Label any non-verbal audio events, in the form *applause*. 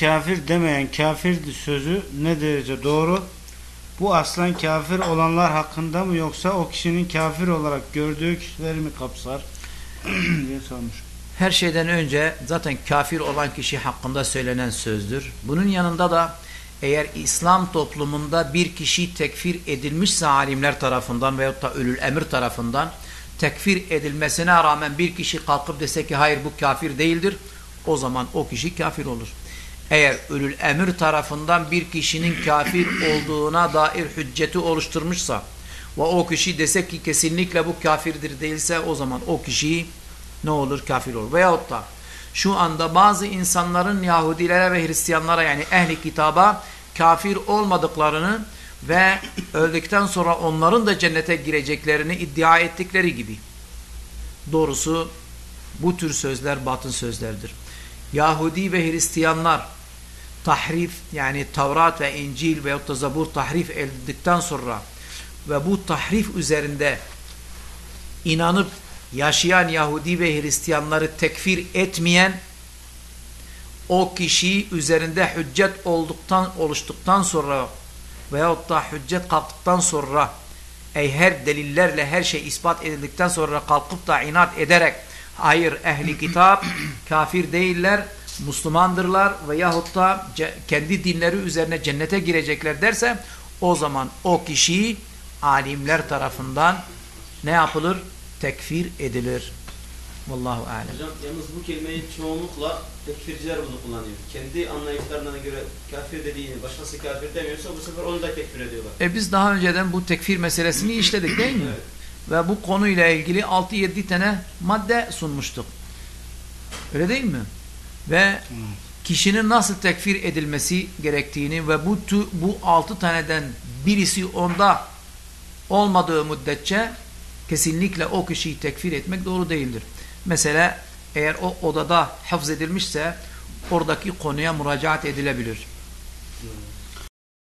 kafir demeyen kafir sözü ne derece doğru? Bu aslan kafir olanlar hakkında mı yoksa o kişinin kafir olarak gördüğü kişileri mi kapsar? *clears throat* diye sormuş. Her şeyden önce zaten kafir olan kişi hakkında söylenen sözdür. Bunun yanında da eğer İslam toplumunda bir kişi tekfir edilmişse alimler tarafından veyahut da ölül emir tarafından tekfir edilmesine rağmen bir kişi kalkıp dese ki hayır bu kafir değildir o zaman o kişi kafir olur. Eğer ölül emir tarafından bir kişinin kafir olduğuna dair hücceti oluşturmuşsa ve o kişi dese ki kesinlikle bu kafirdir değilse o zaman o kişi ne olur? Kafir olur. Veyahut da şu anda bazı insanların Yahudilere ve Hristiyanlara yani ehli kitaba kafir olmadıklarını ve öldükten sonra onların da cennete gireceklerini iddia ettikleri gibi. Doğrusu bu tür sözler batın sözlerdir. Yahudi ve Hristiyanlar tahrif yani Tevrat ve İncil veyahut da Zabur tahrif edildikten sonra ve bu tahrif üzerinde inanıp yaşayan Yahudi ve Hristiyanları tekfir etmeyen o kişi üzerinde hüccet olduktan oluştuktan sonra veyahut da hüccet kalktıktan sonra ey her delillerle her şey ispat edildikten sonra kalkıp da inat ederek hayır ehli kitap kafir değiller Müslümandırlar veyahut da kendi dinleri üzerine cennete girecekler derse o zaman o kişi alimler tarafından ne yapılır? Tekfir edilir. Vallahu alem. Hocam yalnız bu kelimeyi çoğunlukla tekfirciler bunu kullanıyor. Kendi anlayışlarına göre kafir dediğini başkası kafir demiyorsa bu sefer onu da tekfir ediyorlar. E biz daha önceden bu tekfir meselesini *clears throat* işledik değil mi? Evet. Ve bu konuyla ilgili 6-7 tane madde sunmuştuk. Öyle değil mi? Ve kişinin nasıl tekfir edilmesi gerektiğini ve bu bu 6 taneden birisi onda olmadığı müddetçe kesinlikle o kişiyi tekfir etmek doğru değildir. Mesela eğer o odada hafız edilmişse oradaki konuya müracaat edilebilir.